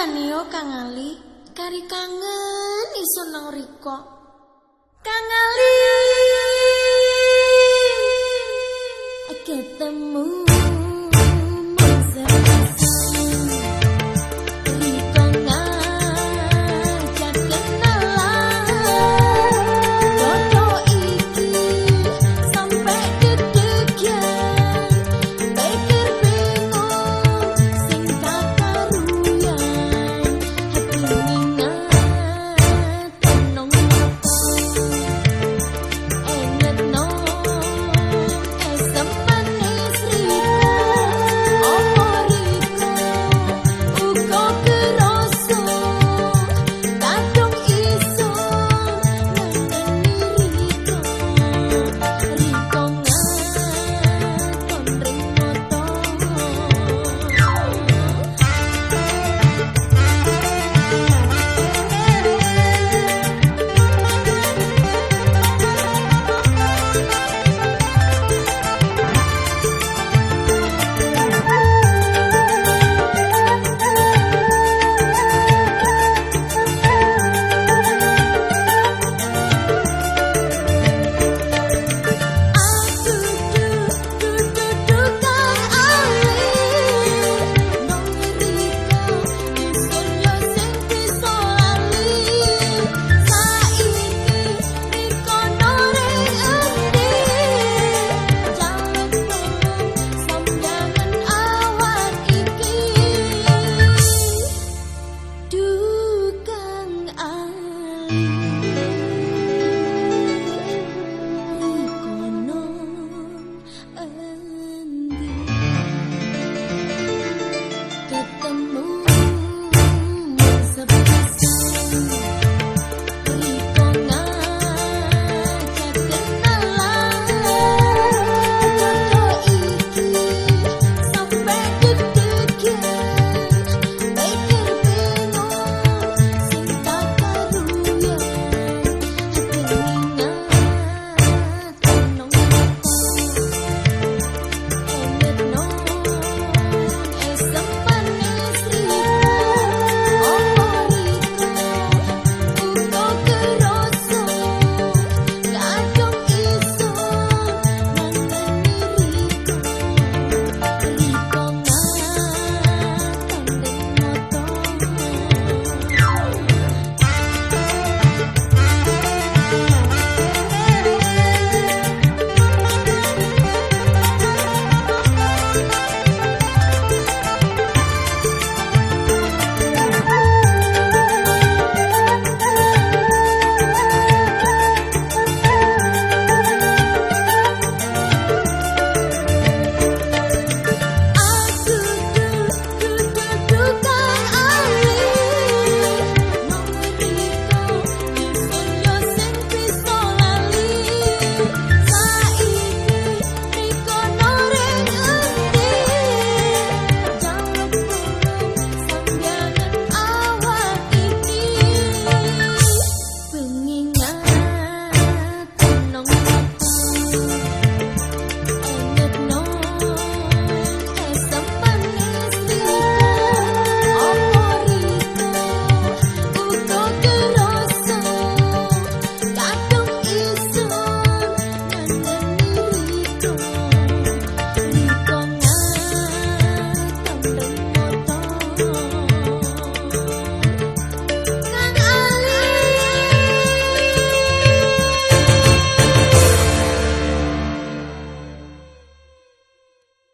Pisan Kang Ali, kari kangen iso nang riko. Kang Ali, ketemu.